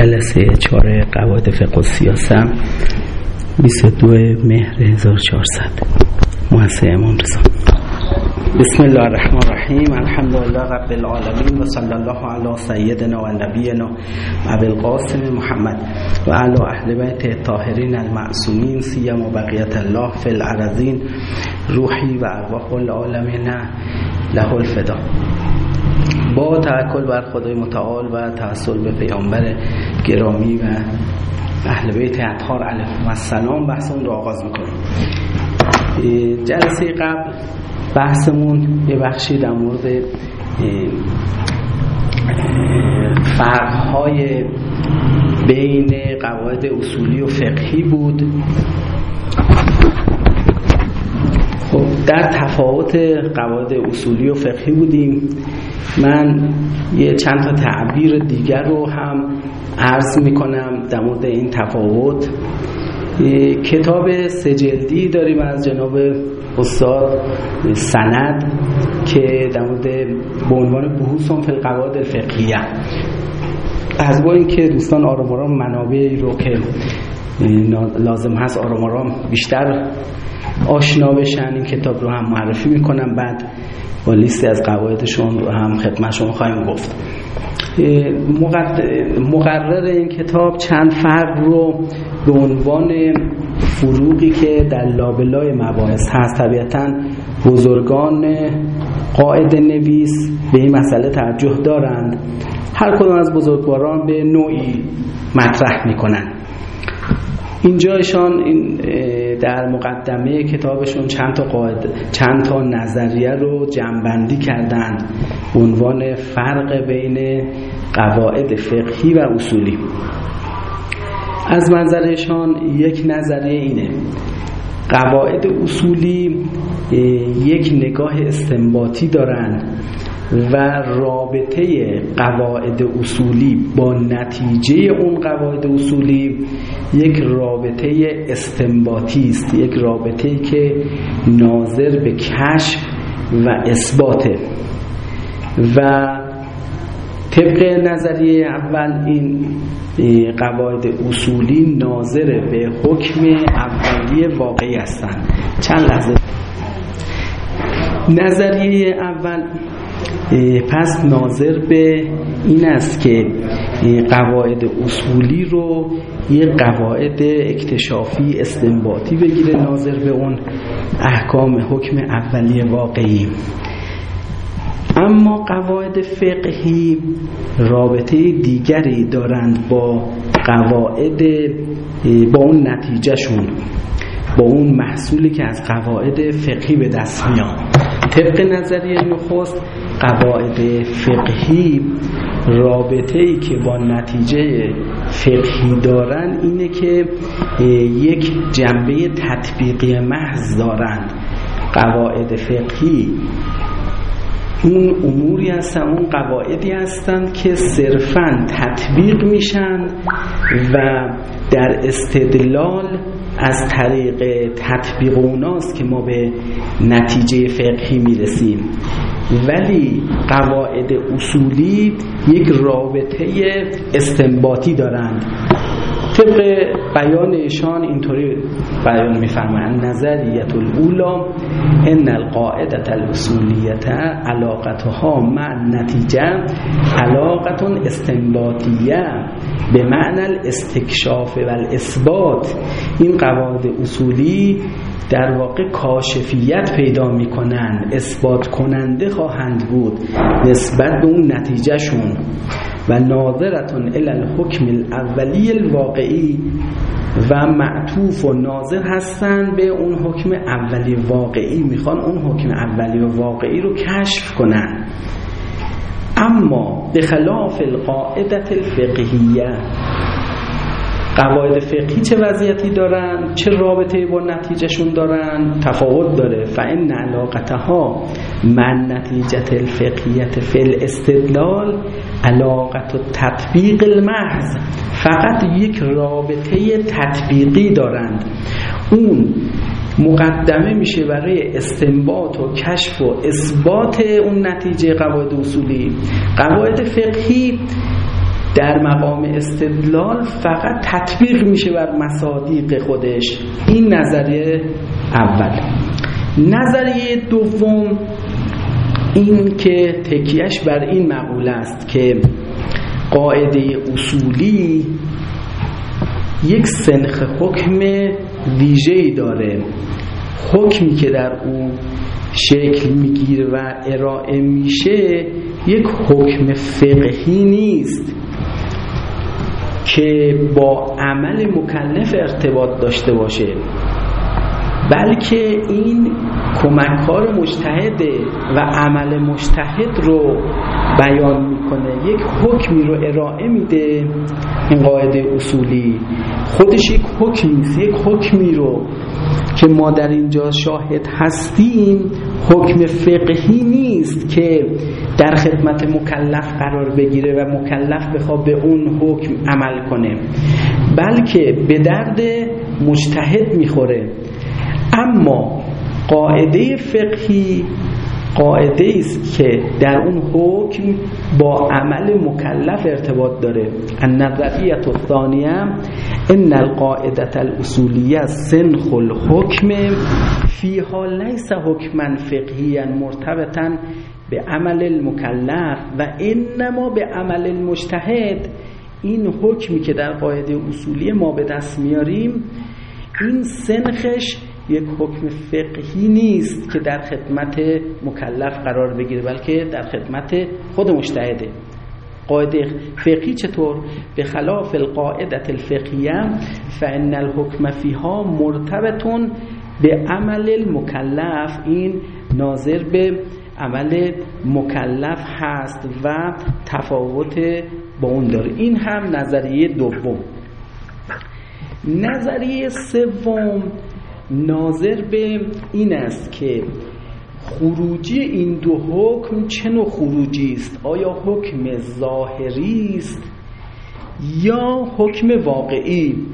جلسه چهار قواعد فقه و سیاسم 22 مهر 1400 مؤسسه امام رضا. بسم الله الرحمن الرحیم. الحمد لله رب العالمین و صلی الله علی سیدنا و نبینا ابی القاسم محمد و علی اهل بیت الطاهرین المعصومین سیم و بقیت الله فی الارضین روحی و ارواح العالمین له الفدا با بر خدای متعال و توسل به پیامبر گرامی و اهل بیت اطهار علیهم السلام بحثمون رو آغاز می‌کنیم. جلسه قبل بحثمون یه بخشی در مورد فرقهای بین قواعد اصولی و فقهی بود خب در تفاوت قواعد اصولی و فقهی بودیم. من یه چند تا تعبیر دیگر رو هم عرض می‌کنم در مورد این تفاوت. کتاب سجلدی داریم از جناب استاد سند که در مورد به عنوان بحوث فی القواعد الفقهیه از با اینکه دوستان آرام آرام منابعی رو که لازم هست آرام آرام بیشتر آشنا بشن این کتاب رو هم معرفی می‌کنم. بعد با لیستی از قواعدشون رو هم خدمت شما خواهیم گفت. مقرر این کتاب چند فرق رو به عنوان فروغی که در لابلای مباحث هست. طبیعتا بزرگان قاعد نویس به این مسئله توجه دارند. هر کدام از بزرگواران به نوعی مطرح می‌کنن اینجایشان این در مقدمه کتابشون چند تا قاعده چند تا نظریه رو جمعبندی کردند. عنوان فرق بین قواعد فقهی و اصولی. از منظرشان یک نظریه اینه. قواعد اصولی یک نگاه استنباطی دارند. و رابطه قواعد اصولی با نتیجه اون قواعد اصولی یک رابطه استنباطی است یک رابطه که ناظر به کشف و اثباته. و طبق نظریه اول این قواعد اصولی ناظر به حکم اولیه واقعی هستند. چند لحظه؟ نظریه اول پس ناظر به این است که قواعد اصولی رو یه قواعد اکتشافی استنباطی بگیره ناظر به اون احکام حکم اولیه واقعی. اما قواعد فقهی رابطه دیگری دارند با قواعد با اون نتیجهشون. با اون محصولی که از قواعد فقهی به دست میاد. طبق نظریه نخست قواعد فقهی رابطه ای که با نتیجه فقهی دارن اینه که یک جنبه تطبیقی محض دارند قواعد فقهی اون اموری هستن اون قواعدی هستند که صرفا تطبیق میشن و در استدلال از طریق تطبیق اوناست که ما به نتیجه فقهی می‌رسیم. ولی قواعد اصولی یک رابطه استنباطی دارند. طبق بیان ایشان اینطوری بیان میفرمایند نظریت الاولا ان القاعده الاصولیت علاقتها مع نتیجه علاقت استنباطیه به معنی الاستکشاف و الاثبات. این قواعد اصولی در واقع کاشفیت پیدا می‌کنن اثبات کننده خواهند بود نسبت به اون نتیجهشون. و ناظرتون الی الحکم الاولی الواقعی و معطوف و ناظر هستند به اون حکم اولی واقعی. می‌خوان اون حکم اولی و واقعی رو کشف کنن. اما به خلاف القاعدت الفقهیه قواعد فقهی چه وضعیتی دارن؟ چه رابطه با نتیجهشون دارن؟ تفاوت داره. فان علاقتها من نتیجه الفقهیت فی الاستدلال علاقت و تطبیق المحض. فقط یک رابطه تطبیقی دارند. اون مقدمه میشه برای استنباط و کشف و اثبات اون نتیجه قواعد اصولی. قواعد فقهی در مقام استدلال فقط تطبیق میشه بر مصادیق خودش. این نظریه اول. نظریه دوم این که تکیهش بر این مقوله است که قاعده اصولی یک سنخ حکم ویژه‌ای داره. حکمی که در او شکل می‌گیره و ارائه میشه یک حکم فقهی نیست. که با عمل مکلف ارتباط داشته باشه بلکه این کمککار مجتهده و عمل مجتهد رو بیان می‌کنه یک حکمی رو ارائه میده این قاعده اصولی. خودش یک حکمی یک حکمی رو که ما در اینجا شاهد هستیم حکم فقهی نیست. که در خدمت مکلف قرار بگیره و مکلف بخواد به اون حکم عمل کنه. بلکه به درد مجتهد می‌خوره. اما قاعده فقهی قاعده است که در اون حکم با عمل مکلف ارتباط داره. النظریت الثانیه ان القاعده الاصولیه سنخ الحکم فیها لیس حکما فقهیا مرتبطا به عمل المکلف و انما به عمل المجتهد. این حکمی که در قاعده اصولی ما به دست میاریم این سنخش یک حکم فقهی نیست که در خدمت مکلف قرار بگیره بلکه در خدمت خود مجتهده. قاعده فقهی چطور؟ به خلاف القاعده الفقهیه فان الحکم فیها مرتبطون به عمل المکلف این ناظر به عمل مکلف هست و تفاوت با اون داره. این هم نظریه دوم. نظریه سوم ناظر به این است که خروجی این دو حکم چه نوع خروجی است؟ آیا حکم ظاهری است یا حکم واقعی؟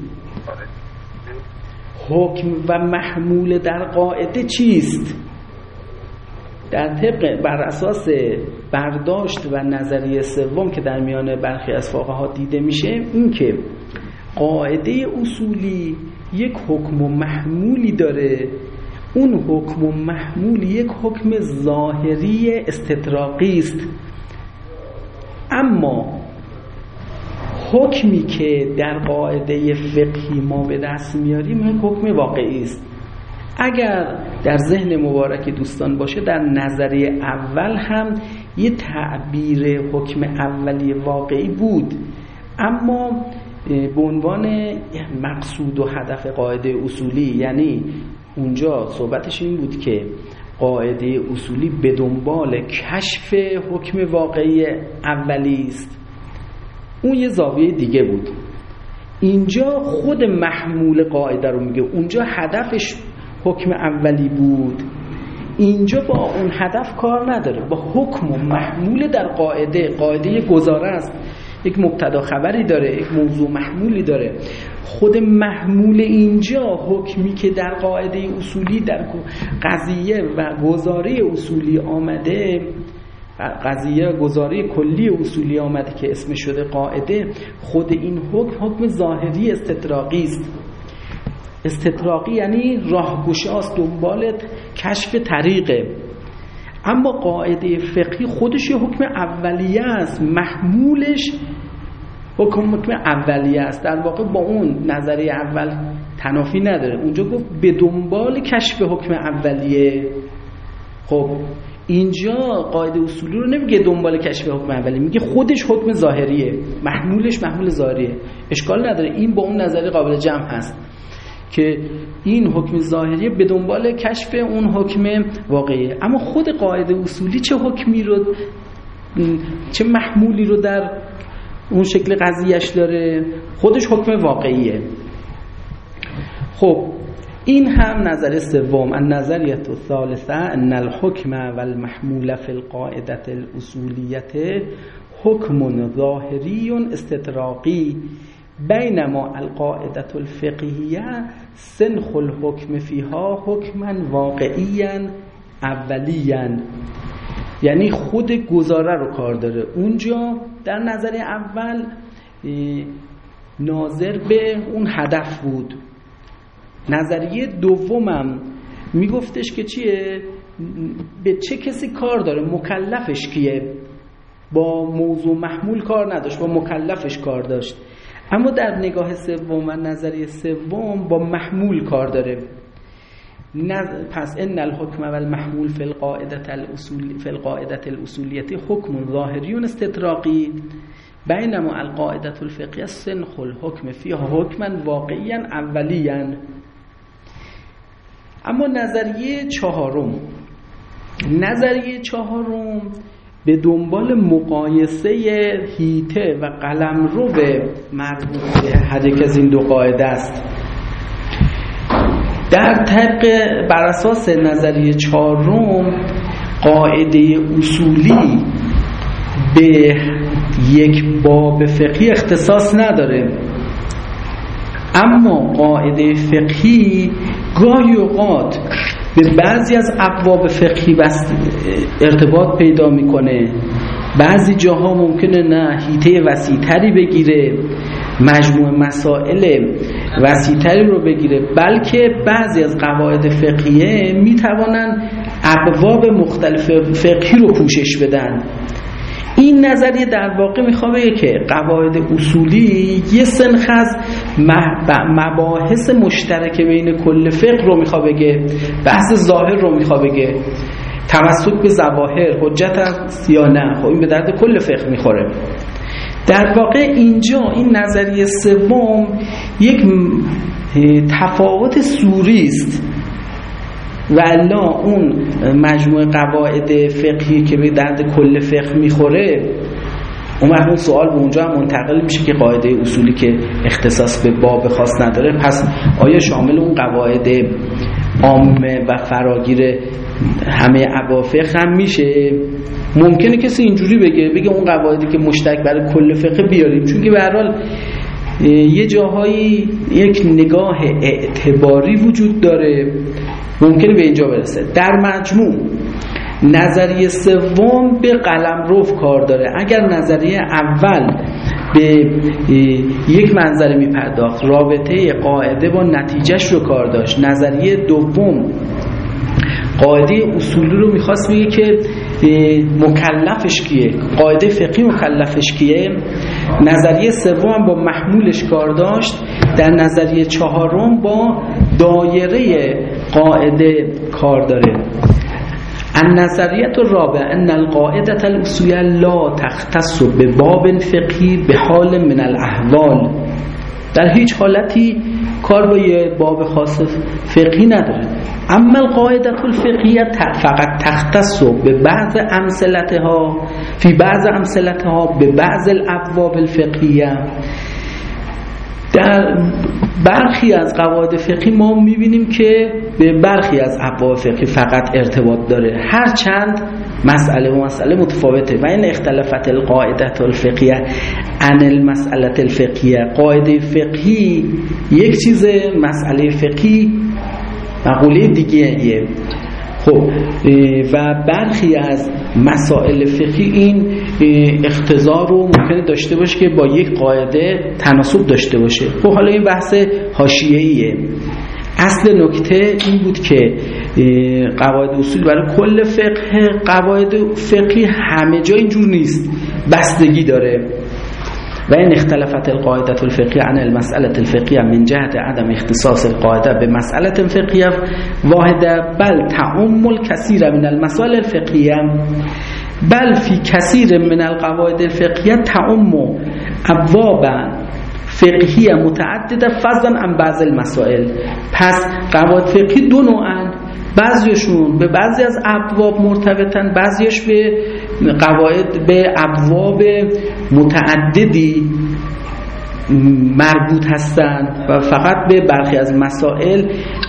حکم و محمول در قاعده چیست؟ در طبق بر اساس برداشت و نظریه سوم که در میان برخی از فقها دیده میشه این که قاعده اصولی یک حکم و محمولی داره. اون حکم و محمول یک حکم ظاهری استطراقی است. اما حکمی که در قاعده فقهی ما به دست میاریم یک حکم واقعی است. اگر در ذهن مبارک دوستان باشه در نظریه اول هم یه تعبیر حکم اولی واقعی بود. اما به عنوان مقصود و هدف قاعده اصولی یعنی اونجا صحبتش این بود که قاعده اصولی به دنبال کشف حکم واقعی اولی است. اون یه زاویه دیگه بود. اینجا خود محمول قاعده رو میگه. اونجا هدفش حکم اولی بود. اینجا با اون هدف کار نداره. با حکم و محمول در قاعده قاعده گزاره است. یک مبتدا خبری داره یک موضوع محمولی داره. خود محمول اینجا حکمی که در قاعده اصولی در قضیه و گزاره اصولی آمده قضیه گزاره کلی اصولی آمده که اسم شده قاعده خود این حکم حکم ظاهری استطراقی است. استطراقی یعنی راهگشاست دنبال کشف طریقه. اما قاعده فقهی خودش یه حکم اولیه است محمولش حکم حکم اولیه است. در واقع با اون نظریه اول تنافی نداره. اونجا گفت به دنبال کشف حکم اولیه. خب اینجا قاعده اصولی رو نمیگه دنبال کشف حکم اولیه میگه خودش حکم ظاهریه. محمولش محمول ظاهریه. اشکال نداره. این با اون نظریه قابل جمع هست. که این حکم ظاهری به دنبال کشف اون حکم واقعیه. اما خود قاعده اصولی چه حکمی رو چه محمولی رو در اون شکل قضیهش داره؟ خودش حکم واقعیه. خب این هم نظر سوم. النظریت الثالثه ان الحکم و المحمول فی القاعده الاصولیت حکم ظاهری استطراقی بینما القاعده الفقهیه سنخ الحکم فیها حکما واقعیا اولیا. یعنی خود گزاره رو کار داره. اونجا در نظر اول ناظر به اون هدف بود. نظریه دومم میگفتش که چیه؟ به چه کسی کار داره؟ مکلفش کیه؟ با موضوع محمول کار نداشت با مکلفش کار داشت. اما در نگاه سوم و نظریه سوم با محمول کار داره. پس ان الحکم و المحمول فی القاعده الاصول فی القاعده الاصولیه حکم ظاهری استطراقی بینما القاعده الفقهیه سنخ الحکم فیها حکما واقعیا اولیا. اما نظریه چهارم نظریه چهارم به دنبال مقایسه هیته و قلم رو به مربوط هر یک از این دو قاعده است. در طبق بر اساس نظریه چهارم قاعده اصولی به یک باب فقهی اختصاص نداره. اما قاعده فقهی گاهی اوقات به بعضی از ابواب فقهی ارتباط پیدا می‌کنه. بعضی جاها ممکنه نه هیته وسیعتری بگیره مجموع مسائل وسیعتری رو بگیره بلکه بعضی از قواعد فقهیه می‌توانن ابواب مختلف فقهی رو پوشش بدن. این نظریه در واقع می‌خواه که قواعد اصولی یه سنخ از مباحث مشترک بین کل فقه رو می‌خواه بگه بحث ظاهر رو می‌خواه بگه. توسط به زواهر حجت است یا نه؟ خب این به درد کل فقه می‌خوره. در واقع اینجا این نظریه سوم یک تفاوت سوری است. والا اون مجموعه قواعد فقهی که به درد کل فقه می‌خوره اون وقت اون سوال به اونجا هم منتقل میشه که قاعده اصولی که اختصاص به باب خاص نداره. پس آیا شامل اون قواعد عامه و فراگیر همه فقه هم میشه؟ ممکنه کسی اینجوری بگه بگه اون قواعدی که مشترک برای کل فقه بیاریم. چون که به هر یه جاهایی یک نگاه اعتباری وجود داره. ممکنه به اینجا برسه. در مجموع نظریه سوم به قلم روف کار داره. اگر نظریه اول به یک منظره می پرداخت رابطه قاعده با نتیجهش رو کار داشت. نظریه دوم قاعده اصولی رو می‌خواست بگه که مکلفش کیه؟ قاعده فقهی مکلفش کیه؟ نظریه سوم با محمولش کار داشت. در نظریه چهارم با دایره قاعده کار داره. النظریت الرابع ان القاعده الاصولیه لا تختص به باب فقهی به حال من الاحوال در هیچ حالتی کار با یه باب خاص فقهی نداره. اما القاعده الفقهیه فقط تختص به بعض امثلتها فی بعض امثلتها به بعض الابواب الفقهیه. در برخی از قواعد فقهی ما می‌بینیم که به برخی از ابواب فقهی فقط ارتباط داره. هر چند مسئله و مسئله متفاوته. و این اختلافت القاعده الفقهیه عن المسئله الفقهیه. قاعده فقهی یک چیز مسئله فقهی مقوله دیگه خب و برخی از مسائل فقهی این اختزار رو ممکنه داشته باشه که با یک قاعده تناسب داشته باشه. خب حالا این بحث حاشیه‌ایه. اصل نکته این بود که قواعد اصول برای کل فقه قواعد فقهی همه جا اینجور نیست. بستگی داره. و این اختلافت القاعده الفقهیه عن المسأله الفقهیه من جهت عدم اختصاص القاعده به فقهیه واحده بل تعم الكثير من المسائل الفقهیه بل فی کثیر من القواعد الفقهیه تعم ابوابا فقهیه متعدده فضلا عن بعض المسائل. پس قواعد فقهی دو نوعن بعضیشون به بعضی از ابواب مرتبطن بعضیش به قواعد به ابواب متعددی مربوط هستند و فقط به برخی از مسائل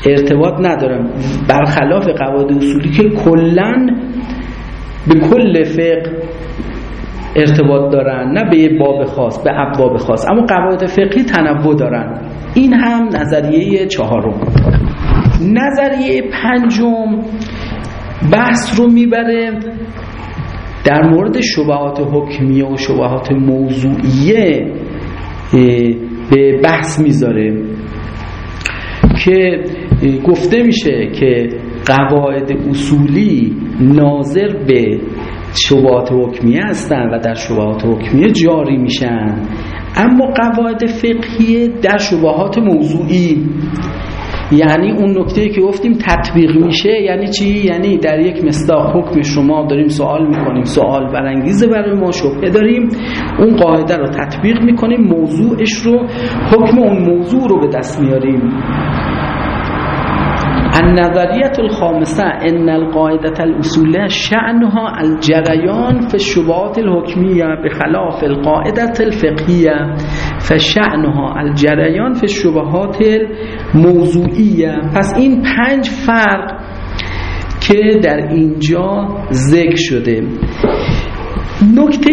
ارتباط ندارن برخلاف قواعد اصولی که کلا به کل فقه ارتباط دارن نه به باب خاص به ابواب خاص. اما قواعد فقهی تنوع دارن. این هم نظریه چهارم. نظریه پنجم بحث رو می‌بره در مورد شبهات حکمیه و شبهات موضوعیه به بحث می‌ذاره که گفته میشه که قواعد اصولی ناظر به شبهات حکمیه هستن و در شبهات حکمیه جاری میشن. اما قواعد فقهی در شبهات موضوعی یعنی اون نکته که گفتیم تطبیق میشه یعنی چی؟ یعنی در یک مصداق حکم شما داریم سوال می‌کنیم سوال برانگیزه برای ما شبهه داریم اون قاعده رو تطبیق می‌کنیم موضوعش رو حکم اون موضوع رو به دست میاریم. النظریة الخامسة ان القاعدة الأصولية شأنها الجريان في الشبهات الحكمية بخلاف القاعدة الفقهية فشأنها الجريان في الشبهات الموضوعية پس این پنج فرق که در اینجا ذکر شده. نکته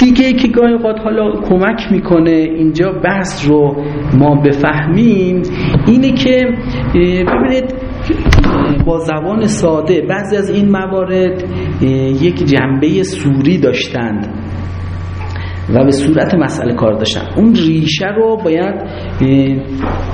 دیگه که گاهی اوقات حالا کمک می‌کنه اینجا بحث رو ما بفهمیم اینه که ببینید با زبان ساده بعضی از این موارد یک جنبه سوری داشتند و به صورت مسئله کار داشتن. اون ریشه رو باید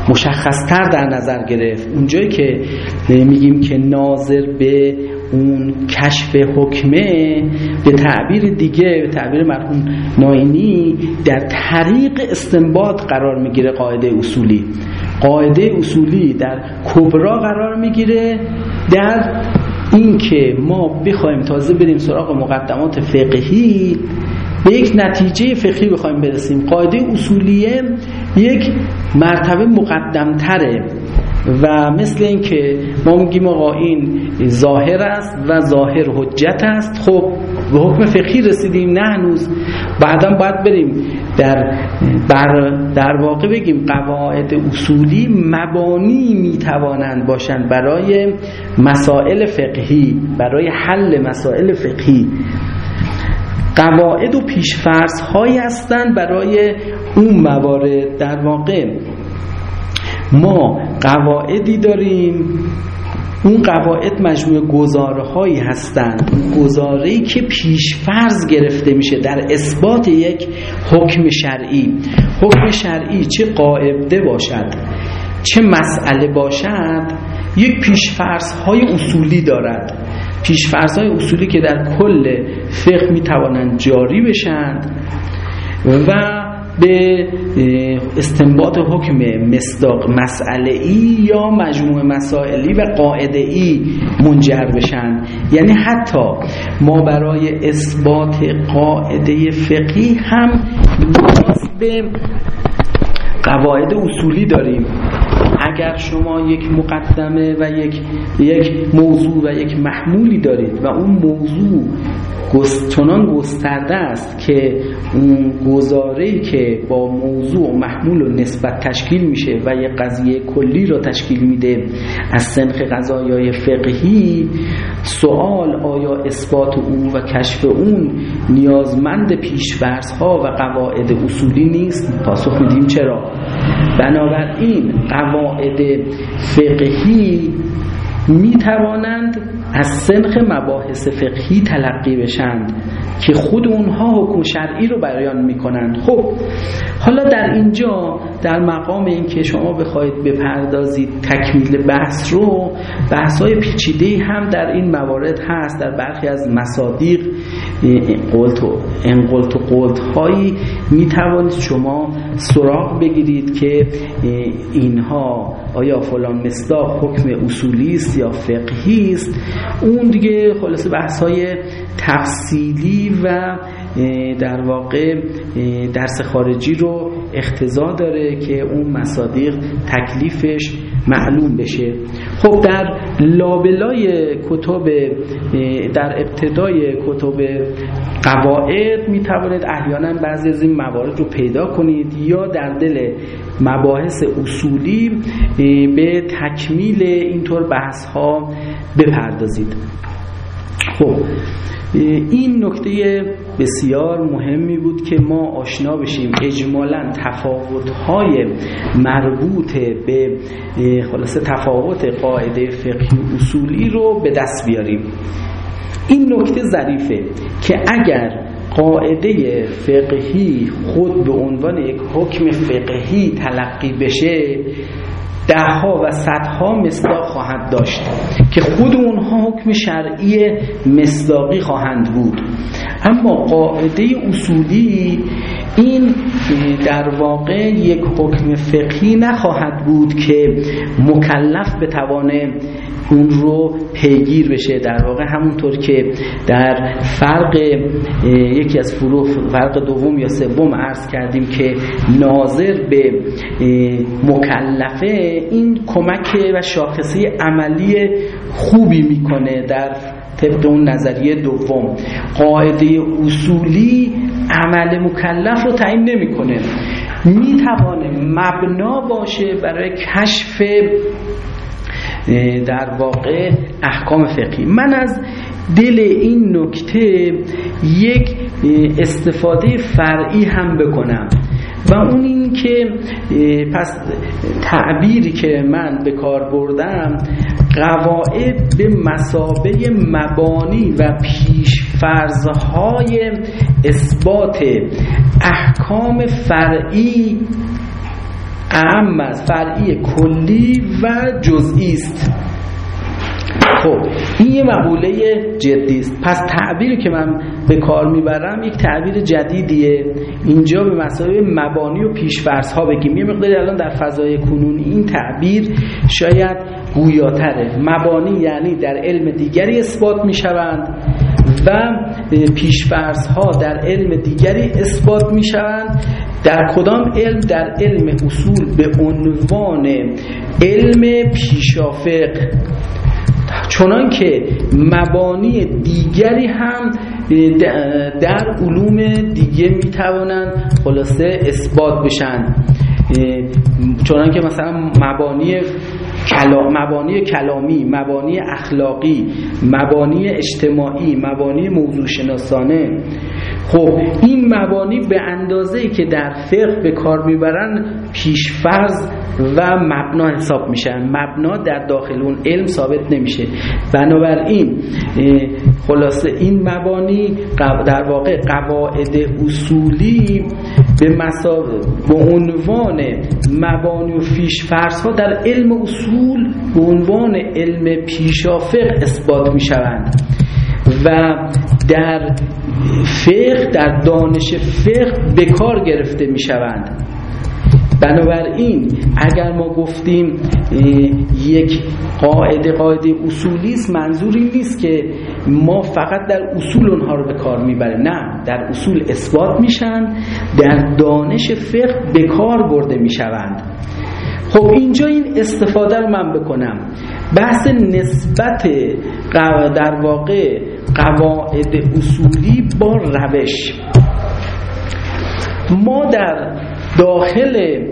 مشخصتر در نظر گرفت. اونجایی که میگیم که ناظر به اون کشف حکمه به تعبیر دیگه به تعبیر مرحوم ناینی در طریق استنباط قرار می‌گیره قاعده اصولی. قاعده اصولی در کبرا قرار می‌گیره در اینکه ما بخوایم تازه بریم سراغ مقدمات فقهی به یک نتیجه فقهی بخوایم برسیم. قاعده اصولیه یک مرتبه مقدمتره. و مثل اینکه ما میگیم آقا این ظاهر است و ظاهر حجت است. خب به حکم فقهی رسیدیم نه هنوز. بعدا باید بریم در بر در واقع بگیم قواعد اصولی مبانی می‌توانند باشند برای مسائل فقهی برای حل مسائل فقهی. قواعد و پیشفرض هایی هستند برای اون موارد. در واقع ما قواعدی داریم. اون قواعد مجموعه گزاره هایی هستند گزاره که پیشفرض گرفته میشه در اثبات یک حکم شرعی. حکم شرعی چه قاعده باشد چه مسئله باشد یک پیشفرض های اصولی دارد. پیشفرض های اصولی که در کل فقه می‌توانند جاری بشند و به استنباط حکم مصداق مسئله ای یا مجموع مسائلی و قاعده ای منجر بشن. یعنی حتی ما برای اثبات قاعده فقهی هم نیاز به قواعد اصولی داریم. اگر شما یک مقدمه و یک یک موضوع و یک محمولی دارید و اون موضوع چنان گسترده است که اون گزاره که با موضوع و محمول و نسبت تشکیل میشه و یک قضیه کلی را تشکیل میده از سنخ قضایای فقهی سوال آیا اثبات اون و کشف اون نیازمند پیشورز ها و قواعد اصولی نیست؟ پاسخ میدیم چرا؟ بنابراین قواعد فقهی می توانند از سنخ مباحث فقهی تلقی بشند که خود اونها حکم شرعی رو بیان می‌کنند. خب حالا در اینجا در مقام اینکه شما بخواید بپردازید تکمیل بحث رو بحث های پیچیده هم در این موارد هست در برخی از مصادیق قلت و انقلت و قلت هایی می توانید شما سراغ بگیرید که اینها آیا فلان مصداق حکم اصولی است یا فقهی است. اون دیگه خلاصه بحث های تفصیلی و در واقع درس خارجی رو اختزا داره که اون مصادیق تکلیفش معلوم بشه. خب در لابلای کتب در ابتدای کتب قواعد می توانید احیانا بعضی از این موارد رو پیدا کنید یا در دل مباحث اصولی به تکمیل اینطور بحث ها بپردازید. خب این نکته بسیار مهمی بود که ما آشنا بشیم. اجمالا تفاوت‌های مربوط به خلاصه تفاوت قاعده فقهی اصولی رو به دست بیاریم. این نکته ظریفه که اگر قاعده فقهی خود به عنوان یک حکم فقهی تلقی بشه دهها و صدها مصداق خواهد داشت که خود اونها حکم شرعی مصداقی خواهند بود. اما قاعده اصولی این در واقع یک حکم فقهی نخواهد بود که مکلف به توانه اون رو پیگیر بشه در واقع همونطور که در فرق یکی از فروغ فرق دوم یا سوم عرض کردیم که ناظر به مکلفه این کمک و شاخصه عملی خوبی می‌کنه در طبق اون نظریه دوم. قاعده اصولی عمل مکلف رو تعیین نمی‌کنه. می‌توانه مبنا باشه برای کشف در واقع احکام فقهی. من از دل این نکته یک استفاده فرعی هم بکنم و اون این که پس تعبیری که من به کار بردم قواعد به مسابه مبانی و پیشفرزهای اثبات احکام فرعی اهم از فرعی کلی و جزئی است. خب این یه مقوله جدی است. پس تعبیری که من به کار می‌برم یک تعبیر جدیدیه. اینجا به مسابقه مبانی و پیشفرض ها بگیم. یه مقداری الان در فضای کنونی این تعبیر شاید گویاتره. مبانی یعنی در علم دیگری اثبات می‌شوند و پیشفرض ها در علم دیگری اثبات می‌شوند. در کدام علم؟ در علم اصول به عنوان علم پیشافق. چنان که مبانی دیگری هم در علوم دیگه می‌توانند خلاصه اثبات بشن. چنان که مثلا مبانی مبانی کلامی مبانی اخلاقی مبانی اجتماعی مبانی موضوع شناسانه خب این مبانی به اندازه که در فقه به کار می‌برن پیشفرض و مبنا حساب میشن. مبنا در داخل اون علم ثابت نمیشه. بنابراین خلاصه این مبانی در واقع قواعد اصولی به به عنوان مبانی و پیشفرض ها در علم اصول به عنوان علم پیشافق اثبات می‌شوند. و در فقه در دانش فقه به کار گرفته می شوند بنابراین اگر ما گفتیم یک قاعده قاعده اصولی است منظوری نیست که ما فقط در اصول اونها رو به کار می‌بریم. نه در اصول اثبات میشن در دانش فقه به کار برده می‌شوند. خب اینجا این استفاده رو من بکنم. بحث نسبت در واقع قواعد اصولی با روش. ما در داخل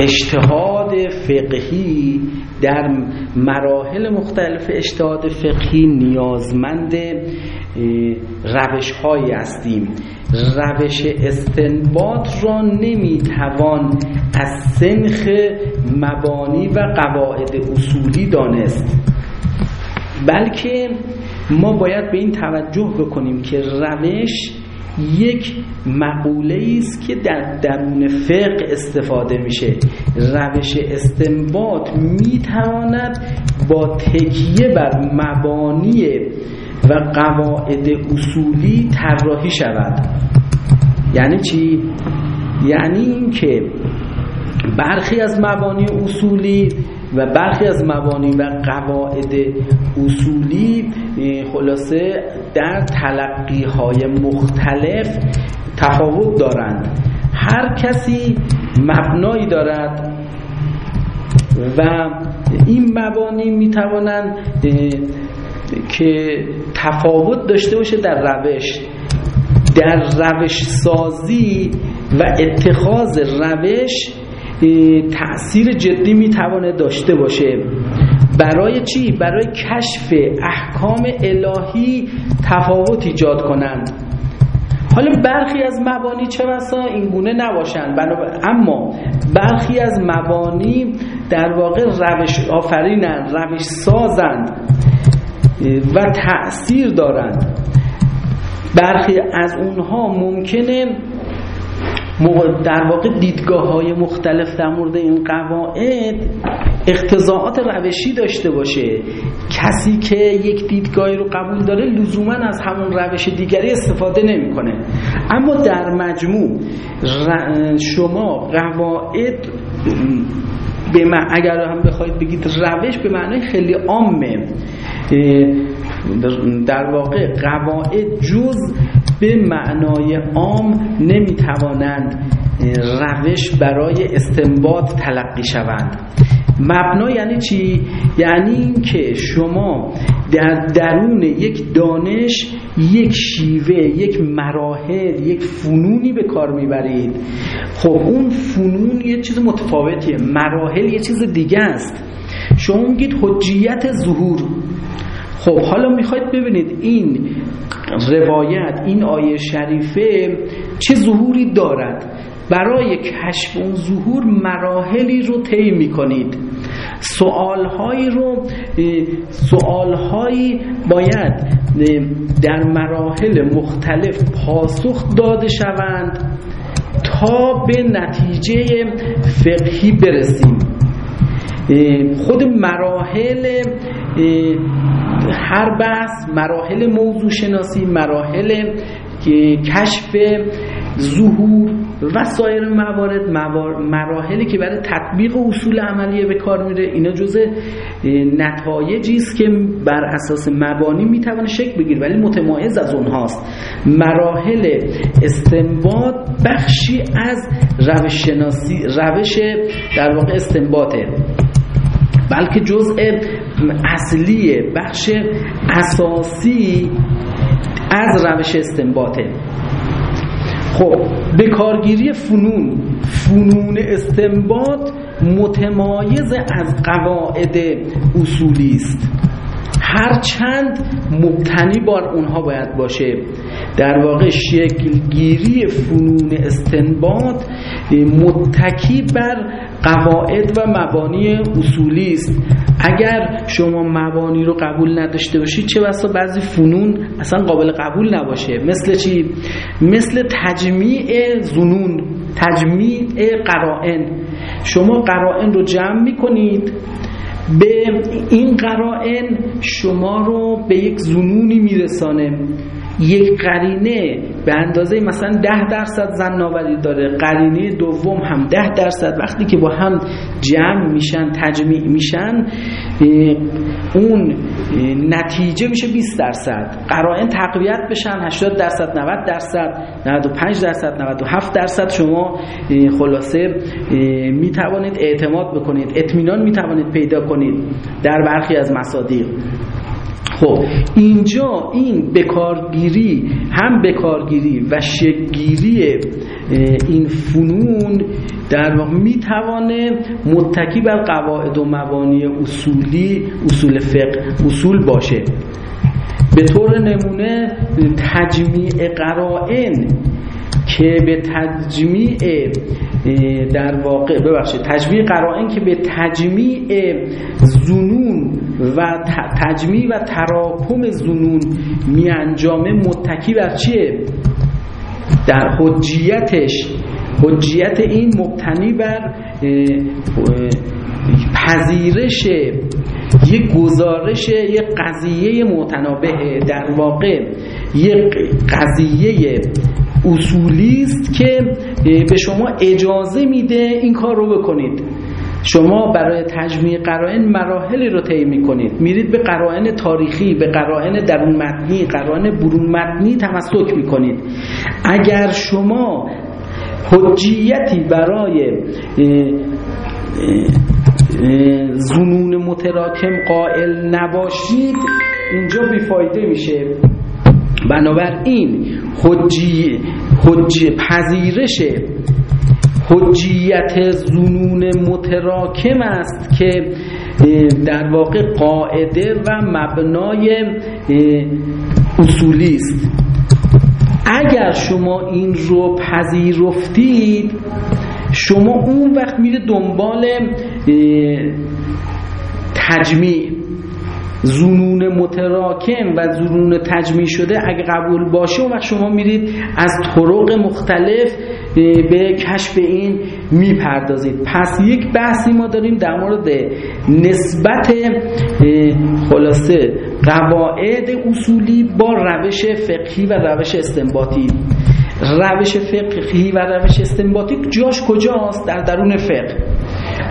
اجتهاد فقهی در مراحل مختلف اجتهاد فقهی نیازمند روش هایی هستیم. روش استنباط را نمی‌توان از سنخ مبانی و قواعد اصولی دانست. بلکه ما باید به این توجه بکنیم که روش یک مقوله است که در درون فقه استفاده میشه. روش استنباط می‌تواند با تکیه بر مبانی و قواعد اصولی طراحی شود. یعنی چی؟ یعنی اینکه برخی از مبانی اصولی و برخی از مبانی و قواعد اصولی خلاصه در تلقی های مختلف تفاوت دارند. هر کسی مبنایی دارد و این مبانی می توانند که تفاوت داشته باشه در روش در روش سازی و اتخاذ روش تأثیر جدی می‌توانه داشته باشه. برای چی؟ برای کشف احکام الهی تفاوت ایجاد کنند حالا برخی از مبانی چه بسا؟ این گونه نباشند اما برخی از مبانی در واقع روش آفرینند روش سازند و تأثیر دارند برخی از اونها ممکنه در واقع دیدگاه های مختلف در مورد این قواعد اقتضاعات روشی داشته باشه. کسی که یک دیدگاهی رو قبول داره لزوما از همون روش دیگری استفاده نمی‌کنه. اما در مجموع شما قواعد به اگر هم بخواید بگید روش به معنای خیلی عامه در واقع قواعد جز به معنای عام نمی‌توانند روش برای استنباط تلقی شوند. مبنا یعنی چی؟ یعنی اینکه شما در درون یک دانش یک شیوه یک مراحل یک فنونی به کار می‌برید. خب اون فنون یه چیز متفاوتیه. مراحل یه چیز دیگه است. شما میگید حجیت ظهور. خب حالا می‌خواید ببینید این روایت این آیه شریفه چه ظهوری دارد؟ برای کشف اون ظهور مراحلی رو طی می‌کنید. سوالهایی رو سوالهایی باید در مراحل مختلف پاسخ داده شوند تا به نتیجه فقهی برسیم. خود مراحل هر بحث مراحل موضوع شناسی مراحل کشف ظهور و سایر موارد مراحلی که برای تطبیق اصول عملیه به کار میره اینا جزء نتایجی است که بر اساس مبانی می‌تونه شکل بگیره ولی متمایز از اونهاست. مراحل استنباط بخشی از روش شناسی روش در واقع استنباطه. بلکه جزء اصلی بخش اساسی از روش استنباطه. خب به کارگیری فنون فنون استنباط متمایز از قواعد اصولی است. هرچند مبتنی بار اونها باید باشه. در واقع شکلگیری فنون استنباط متکی بر قواعد و مبانی اصولی است. اگر شما مبانی رو قبول نداشته باشید چه بسا بعضی فنون اصلا قابل قبول نباشه. مثل چی؟ مثل تجمیع زنون تجمیع قرائن. شما قرائن رو جمع می‌کنید. به این قرائن شما رو به یک زنونی میرسانه. یک قرینه به اندازه مثلا ده درصد زن ناوری داره. قرینه دوم هم ده درصد. وقتی که با هم جمع میشن تجمیع میشن اون نتیجه میشه 20 درصد. قرائن تقویت بشن 80 درصد 90 درصد 95 درصد 97 درصد. شما خلاصه می‌توانید اعتماد بکنید اطمینان می‌توانید پیدا کنید در برخی از مصادیق. خب اینجا این بکارگیری هم بکارگیری و شکگیری این فنون در واقع می‌توانه متکی بر قواعد و مبانی اصولی اصول فقه اصول باشه. به طور نمونه تجمیع قرائن که به تجمیع در واقع ببخشید تجمیع قرائن که به تجمیع زنون و تجمیع و تراکم زنون می انجامه متکی بر چیه؟ در حجیتش. حجیت این مبتنی بر پذیرش یک گزارش یک قضیه متنابه در واقع یک قضیه اصولی است که به شما اجازه میده این کار رو بکنید. شما برای تجمیع قرائن مراحلی رو طی می‌کنید. میرید به قرائن تاریخی به قرائن درون متنی قرائن برون متنی تمسک می‌کنید. اگر شما حجیتی برای زنون متراکم قائل نباشید اینجا بیفایده میشه. بنابراین حجی حجی پذیرش حجیت زنون متراکم است که در واقع قاعده و مبنای اصولی است. اگر شما این رو پذیرفتید شما اون وقت میره دنبال تجمیع. زنون متراکم و زنون تجمیع شده اگه قبول باشه و شما میرید از طرق مختلف به کشف این می‌پردازید. پس یک بحثی ما داریم در مورد نسبت خلاصه قواعد اصولی با روش فقهی و روش استنباطی. روش فقهی و روش استنباطی جاش کجاست؟ در درون فقه.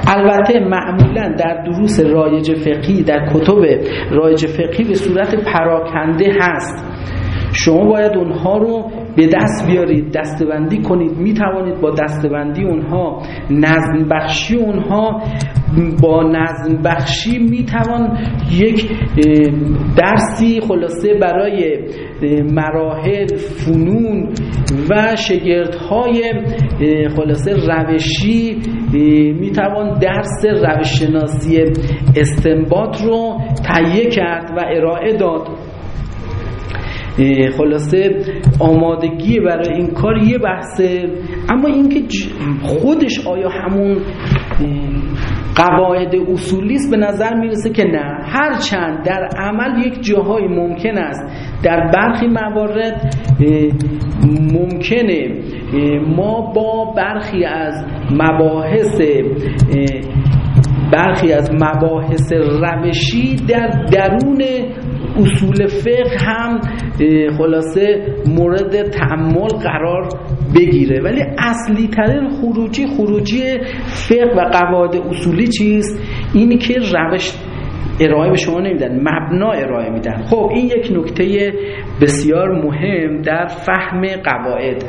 البته معمولا در دروس رایج فقهی در کتب رایج فقهی به صورت پراکنده هست. شما باید اونها رو به دست بیارید دستبندی کنید. می توانید با دستبندی اونها نظم بخشی اونها با نظم بخشی می توان یک درسی خلاصه برای مراحل فنون و شگردهای خلاصه روشی می توان درس روششناسی استنباط رو تهیه کرد و ارائه داد. خلاصه آمادگی برای این کار یه بحثه. اما اینکه خودش آیا همون قواعد اصولی است به نظر می‌رسه که نه. هرچند در عمل یک جاهای ممکن است. در برخی موارد ممکنه ما با برخی از مباحث برخی از مباحث روشی در درون اصول فقه هم خلاصه مورد تعمل قرار بگیره. ولی اصلی ترین خروجی خروجی فقه و قواعد اصولی چیست؟ اینی که روش ارائه به شما نمیدن مبنا ارائه میدن. خب این یک نکته بسیار مهم در فهم قواعد.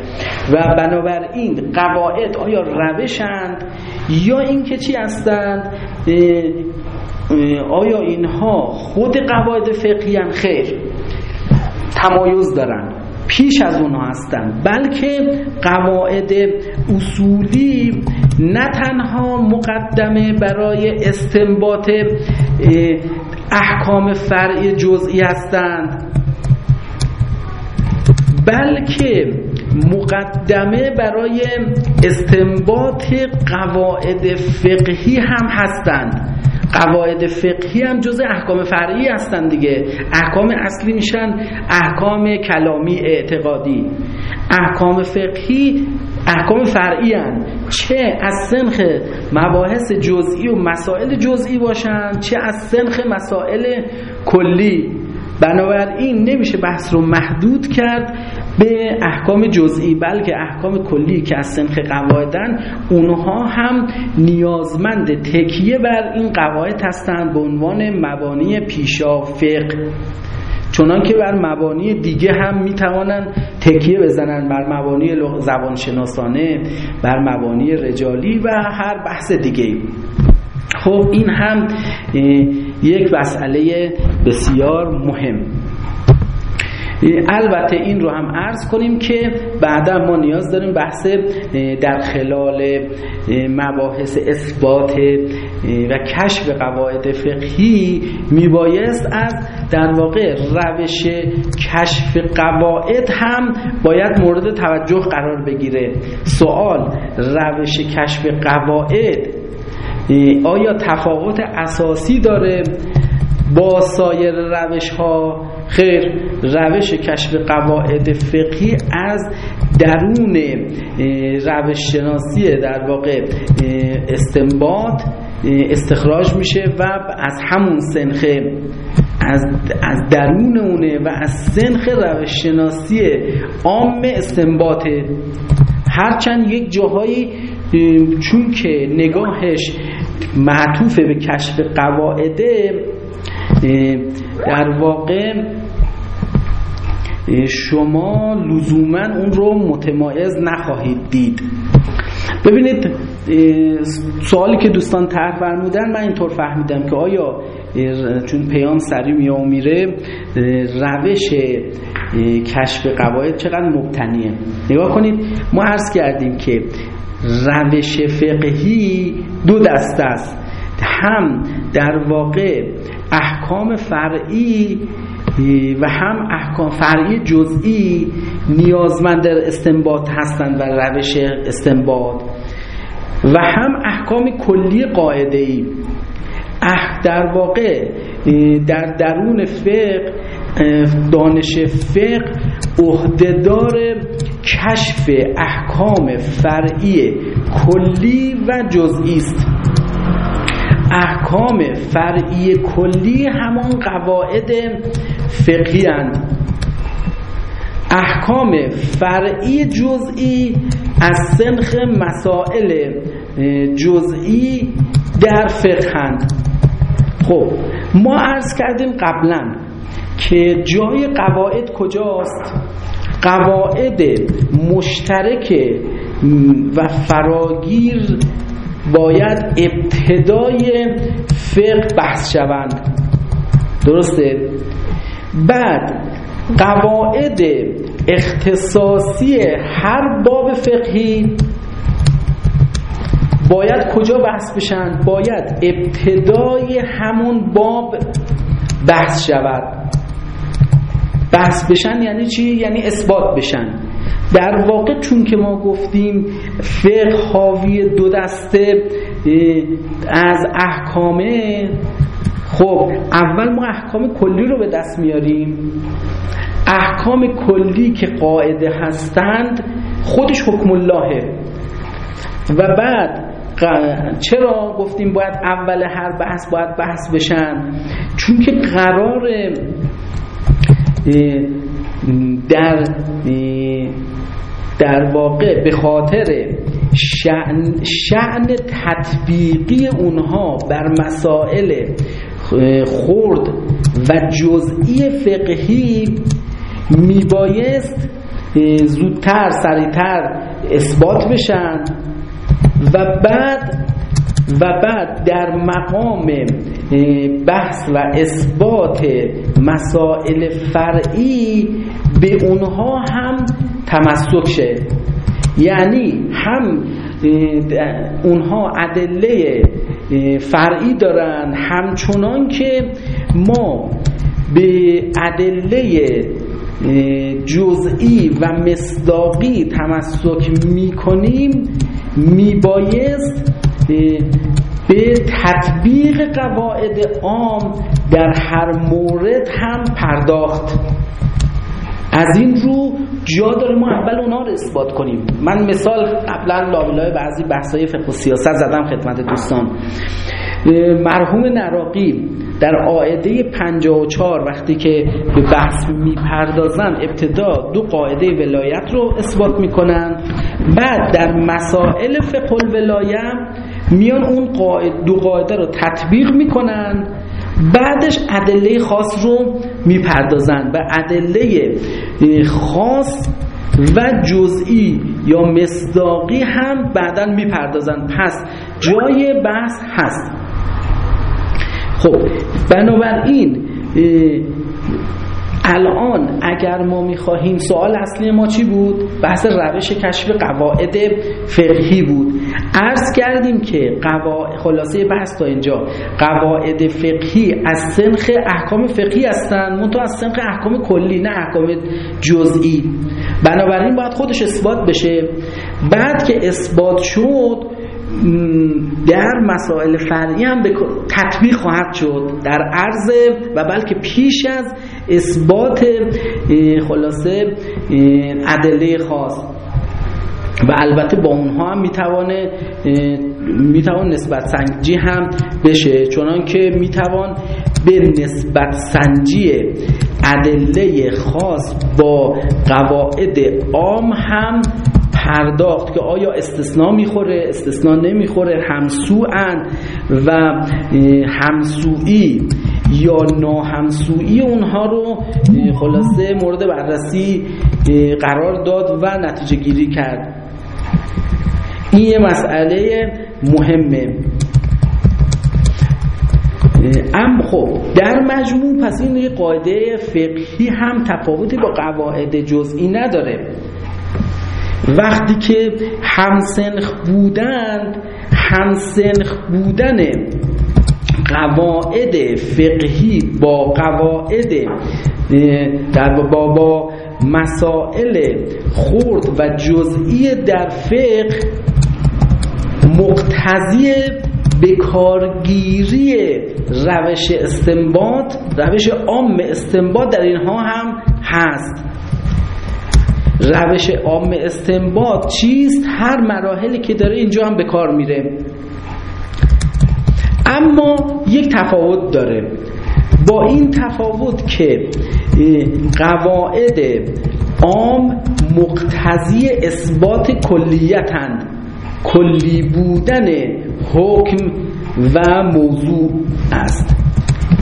و بنابراین قواعد آیا روشند یا اینکه چی هستند؟ آیا اینها خود قواعد فقهی خیر. تمایز دارن. پیش از اونها هستند بلکه قواعد اصولی نه تنها مقدمه برای استنباط احکام فرعی جزئی هستند بلکه مقدمه برای استنباط قواعد فقهی هم هستند. قواعد فقهی هم جز احکام فرعی هستند دیگه. احکام اصلی میشن احکام کلامی اعتقادی. احکام فقهی احکام فرعی هن. چه از سنخ مباحث جزئی و مسائل جزئی باشن چه از سنخ مسائل کلی. بنابراین نمیشه بحث رو محدود کرد. به احکام جزئی بلکه احکام کلی که از سنخ قواعدن اونها هم نیازمند تکیه بر این قواعد هستند به عنوان مبانی پیشا فقه. چنان که بر مبانی دیگه هم می‌توانند تکیه بزنن بر مبانی زبان شناسانه بر مبانی رجالی و هر بحث دیگه خب این هم یک مسئله بسیار مهم. البته این رو هم عرض کنیم که بعدا ما نیاز داریم بحث در خلال مباحث اثبات و کشف قواعد فقهی میبایست از در واقع روش کشف قواعد هم باید مورد توجه قرار بگیره. سوال روش کشف قواعد آیا تفاوت اساسی داره با سایر روش ها خیر. روش کشف قواعد فقهی از درون روش شناسی در واقع استنباط استخراج میشه و از همون سنخه از, از درون اونه و از سنخ روش شناسی عام استنباطه هرچند یک جاهایی چون که نگاهش معطوف به کشف قواعده در واقع شما لزوما اون رو متمایز نخواهید دید. ببینید سوالی که دوستان طرح فرمودن من اینطور فهمیدم که آیا چون پیام سری میاد میره روش کشف قواعد چقدر مبتنیه. نگاه کنید ما عرض کردیم که روش فقهی دو دست است. هم در واقع احکام فرعی و هم احکام فرعی جزئی نیازمند در استنباط هستند و روش استنباط. و هم احکام کلی قاعده ای در واقع در درون فقه دانش فقه عهدهدار کشف احکام فرعی کلی و جزئی است. احکام فرعی کلی همان قواعد فقهی اند احکام فرعی جزئی از سنخ مسائل جزئی در فقهند خب ما عرض کردیم قبلا که جای قواعد کجاست؟ قواعد مشترک و فراگیر باید ابتدای فقه بحث شوند درسته بعد قواعد اختصاصی هر باب فقهی باید کجا بحث بشن؟ باید ابتدای همون باب بحث شود بحث بشن یعنی چی؟ یعنی اثبات بشن در واقع چون که ما گفتیم فقه حاوی دو دسته از احکامه خب اول ما احکام کلی رو به دست میاریم. احکام کلی که قاعده هستند خودش حکم اللهه. و بعد چرا گفتیم باید اول هر بحث باید بحث بشن؟ چون که قرار در در واقع به خاطر شعن, شعن تطبیقی اونها بر مسائل خرد و جزئی فقهی میبایست زودتر سریعتر اثبات بشن و بعد و بعد در مقام بحث و اثبات مسائل فرعی به اونها هم تمسک شه. یعنی هم اونها ادله فرعی دارن همچنان که ما به ادله جزئی و مصداقی تمسک می‌کنیم میبایست به تطبیق قواعد عام در هر مورد هم پرداخت. از این رو جا داره ما اول اونا رو اثبات کنیم. من مثال قبلا لابلای بعضی بحثای فقه و سیاست زدم خدمت دوستان. مرحوم نراقی در آعده 54 وقتی که به بحث می‌پردازن ابتدا دو قاعده ولایت رو اثبات می‌کنن بعد در مسائل فقه الولایه میان اون قاعده دو قاعده رو تطبیق می‌کنن بعدش ادله خاص رو می‌پردازن و ادله خاص و جزئی یا مصداقی هم بعدا می‌پردازن. پس جای بحث هست. خب بنابراین الان اگر ما می‌خواهیم سوال اصلی ما چی بود؟ بحث روش کشف قواعد فقهی بود. عرض کردیم که قواعد خلاصه بحث تا اینجا. قواعد فقهی از سنخ احکام فقهی هستن منتها از سنخ احکام کلی نه احکام جزئی. بنابراین باید خودش اثبات بشه. بعد که اثبات شد در مسائل فرعی هم به تطبیق خواهد شد در عرض و بلکه پیش از اثبات خلاصه ادله خاص. و البته با اونها هم می‌توانه می‌توان نسبت سنجی هم بشه چونان که می‌توان به نسبت سنجی ادله خاص با قواعد عام هم پرداخت که آیا استثناء می‌خوره استثناء نمی‌خوره همسوعن و همسویی یا ناهمسویی اونها رو خلاصه مورد بررسی قرار داد و نتیجه گیری کرد. این یه مسئله مهمه. ام خب در مجموع پس این یه قاعده فقهی هم تفاوتی با قواعد جزئی نداره. وقتی که همسنخ بودند همسنخ بودن قواعد فقهی با قواعد در با مسائل خرد و جزئی در فقه مقتضی به کارگیری روش استنباط روش عام استنباط در اینها هم هست. روش عام استنباط چیست؟ هر مراحلی که داره اینجا هم به کار میره. اما یک تفاوت داره. با این تفاوت که قواعد عام مقتضی اثبات کلیتند کلی بودن حکم و موضوع است.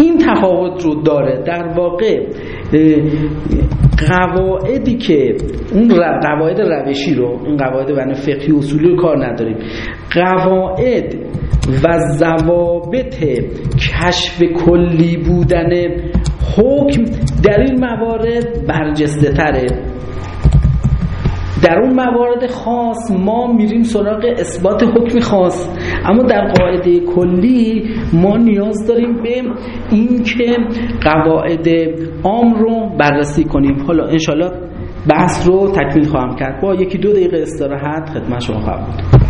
این تفاوت رو داره. در واقع قواعدی که اون قواعد روشی رو این قواعد بنا فقهی اصولی رو کار نداریم. قواعد و ضوابط کشف کلی بودن حکم در این موارد برجسته تره در اون موارد خاص ما میریم سراغ اثبات حکم خاص. اما در قاعده کلی ما نیاز داریم به اینکه قواعد عام رو بررسی کنیم. حالا انشالله بحث رو تکمیل خواهم کرد. با یکی دو دقیقه استراحت خدمت شما خواهم بود.